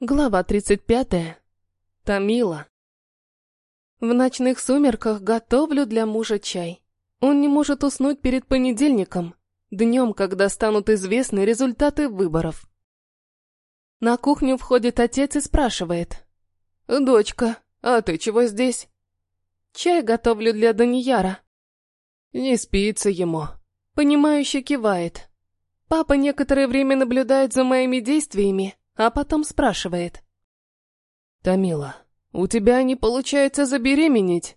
Глава 35. Тамила. В ночных сумерках готовлю для мужа чай. Он не может уснуть перед понедельником, днем, когда станут известны результаты выборов. На кухню входит отец и спрашивает. «Дочка, а ты чего здесь?» «Чай готовлю для Данияра». Не спится ему. Понимающе кивает. Папа некоторое время наблюдает за моими действиями, а потом спрашивает. «Тамила, у тебя не получается забеременеть?»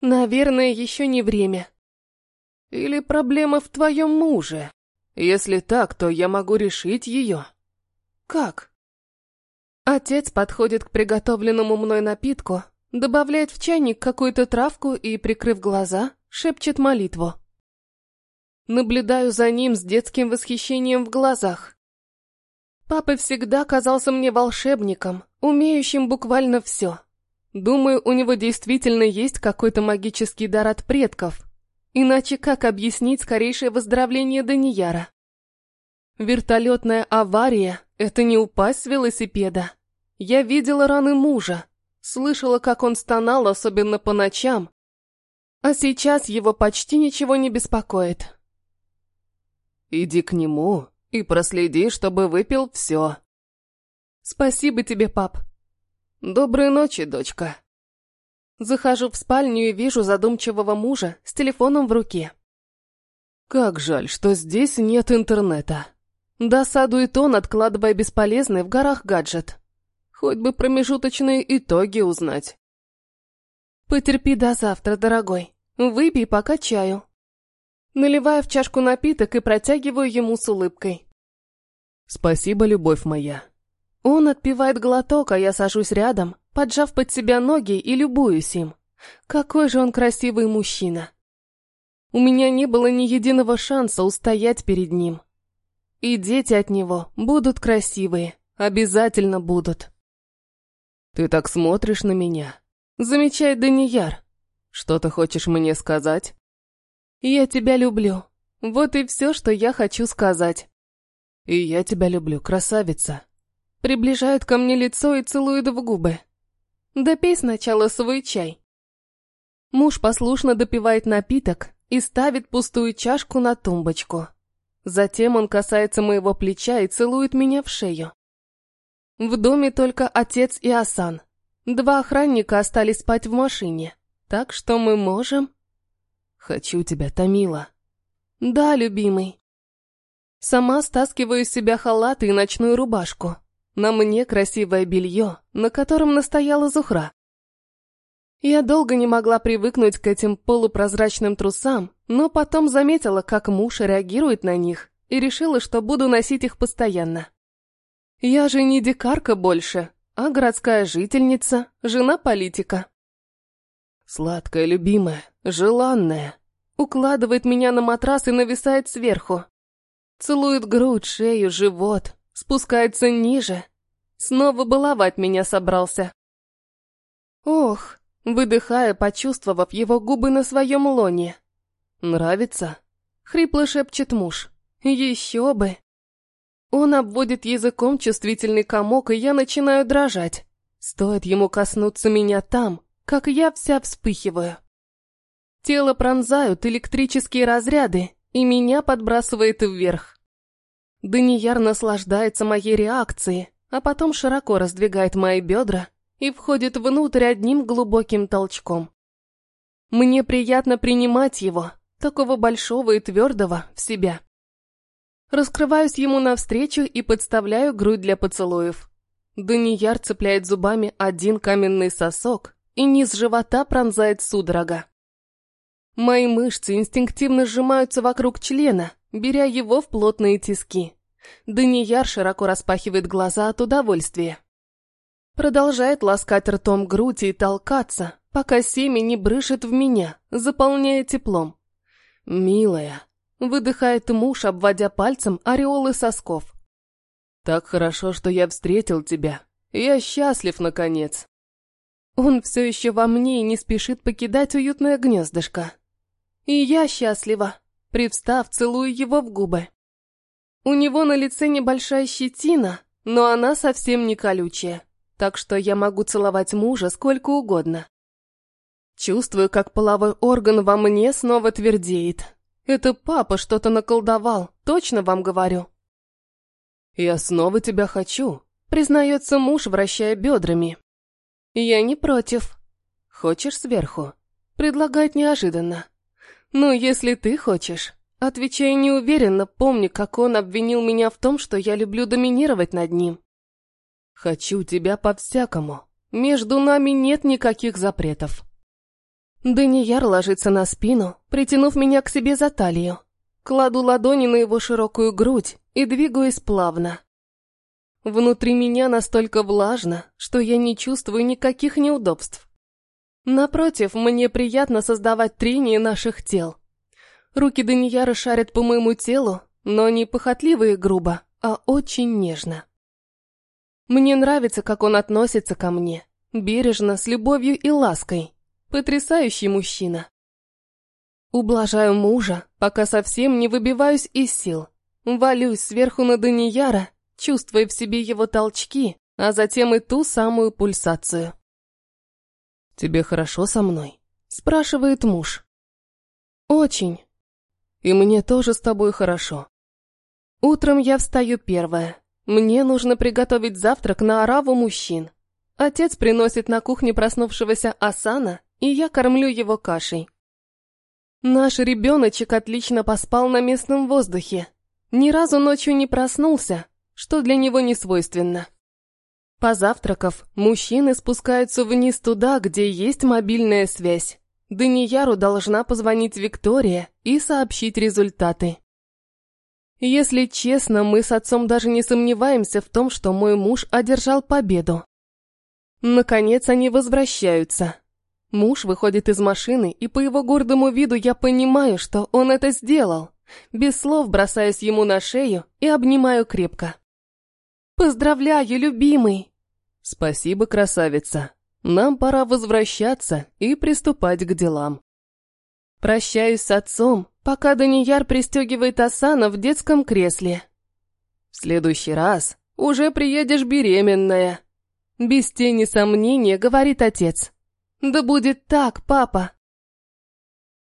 «Наверное, еще не время». «Или проблема в твоем муже? Если так, то я могу решить ее». «Как?» Отец подходит к приготовленному мной напитку, добавляет в чайник какую-то травку и, прикрыв глаза, шепчет молитву. Наблюдаю за ним с детским восхищением в глазах. Папа всегда казался мне волшебником, умеющим буквально все. Думаю, у него действительно есть какой-то магический дар от предков. Иначе как объяснить скорейшее выздоровление Данияра? Вертолетная авария — это не упасть с велосипеда. Я видела раны мужа, слышала, как он стонал, особенно по ночам. А сейчас его почти ничего не беспокоит. «Иди к нему и проследи, чтобы выпил все. Спасибо тебе, пап. Доброй ночи, дочка. Захожу в спальню и вижу задумчивого мужа с телефоном в руке. Как жаль, что здесь нет интернета. Досадует он, откладывая бесполезный в горах гаджет. Хоть бы промежуточные итоги узнать. Потерпи до завтра, дорогой. Выпей пока чаю. Наливаю в чашку напиток и протягиваю ему с улыбкой. «Спасибо, любовь моя». Он отпивает глоток, а я сажусь рядом, поджав под себя ноги и любуюсь им. Какой же он красивый мужчина. У меня не было ни единого шанса устоять перед ним. И дети от него будут красивые, обязательно будут. «Ты так смотришь на меня», — замечает Данияр. «Что ты хочешь мне сказать?» «Я тебя люблю. Вот и все, что я хочу сказать». «И я тебя люблю, красавица». Приближает ко мне лицо и целует в губы. Допей сначала свой чай. Муж послушно допивает напиток и ставит пустую чашку на тумбочку. Затем он касается моего плеча и целует меня в шею. В доме только отец и Асан. Два охранника остались спать в машине, так что мы можем... «Хочу тебя, Томила». «Да, любимый». Сама стаскиваю из себя халат и ночную рубашку. На мне красивое белье, на котором настояла Зухра. Я долго не могла привыкнуть к этим полупрозрачным трусам, но потом заметила, как муж реагирует на них, и решила, что буду носить их постоянно. Я же не дикарка больше, а городская жительница, жена политика. Сладкая, любимая, желанная. Укладывает меня на матрас и нависает сверху. Целует грудь, шею, живот, спускается ниже. Снова баловать меня собрался. Ох, выдыхая, почувствовав его губы на своем лоне. «Нравится?» — хрипло шепчет муж. «Еще бы!» Он обводит языком чувствительный комок, и я начинаю дрожать. Стоит ему коснуться меня там, как я вся вспыхиваю. Тело пронзают электрические разряды, и меня подбрасывает вверх. Данияр наслаждается моей реакцией, а потом широко раздвигает мои бедра и входит внутрь одним глубоким толчком. Мне приятно принимать его, такого большого и твердого, в себя. Раскрываюсь ему навстречу и подставляю грудь для поцелуев. Данияр цепляет зубами один каменный сосок, и низ живота пронзает судорога. Мои мышцы инстинктивно сжимаются вокруг члена, беря его в плотные тиски. Данияр широко распахивает глаза от удовольствия. Продолжает ласкать ртом грудь и толкаться, пока семя не брышет в меня, заполняя теплом. «Милая», — выдыхает муж, обводя пальцем ореолы сосков. «Так хорошо, что я встретил тебя. Я счастлив, наконец». Он все еще во мне и не спешит покидать уютное гнездышко. И я счастлива. Привстав, целую его в губы. У него на лице небольшая щетина, но она совсем не колючая, так что я могу целовать мужа сколько угодно. Чувствую, как половой орган во мне снова твердеет. Это папа что-то наколдовал, точно вам говорю. «Я снова тебя хочу», — признается муж, вращая бедрами. «Я не против. Хочешь сверху?» Предлагает неожиданно. «Ну, если ты хочешь». Отвечаю неуверенно, помню, как он обвинил меня в том, что я люблю доминировать над ним. «Хочу тебя по-всякому. Между нами нет никаких запретов». Данияр ложится на спину, притянув меня к себе за талию. Кладу ладони на его широкую грудь и двигаюсь плавно. Внутри меня настолько влажно, что я не чувствую никаких неудобств. Напротив, мне приятно создавать трение наших тел. Руки Данияра шарят по моему телу, но не похотливо и грубо, а очень нежно. Мне нравится, как он относится ко мне, бережно, с любовью и лаской. Потрясающий мужчина. Ублажаю мужа, пока совсем не выбиваюсь из сил. Валюсь сверху на Данияра, чувствуя в себе его толчки, а затем и ту самую пульсацию. «Тебе хорошо со мной?» – спрашивает муж. «Очень. И мне тоже с тобой хорошо. Утром я встаю первая. Мне нужно приготовить завтрак на ораву мужчин. Отец приносит на кухне проснувшегося Асана, и я кормлю его кашей. Наш ребеночек отлично поспал на местном воздухе. Ни разу ночью не проснулся, что для него не свойственно. Позавтракав, мужчины спускаются вниз туда, где есть мобильная связь. Данияру должна позвонить Виктория и сообщить результаты. Если честно, мы с отцом даже не сомневаемся в том, что мой муж одержал победу. Наконец они возвращаются. Муж выходит из машины, и по его гордому виду я понимаю, что он это сделал. Без слов бросаюсь ему на шею и обнимаю крепко. «Поздравляю, любимый!» «Спасибо, красавица. Нам пора возвращаться и приступать к делам». Прощаюсь с отцом, пока Данияр пристегивает Асана в детском кресле. «В следующий раз уже приедешь беременная», без тени сомнения говорит отец. «Да будет так, папа!»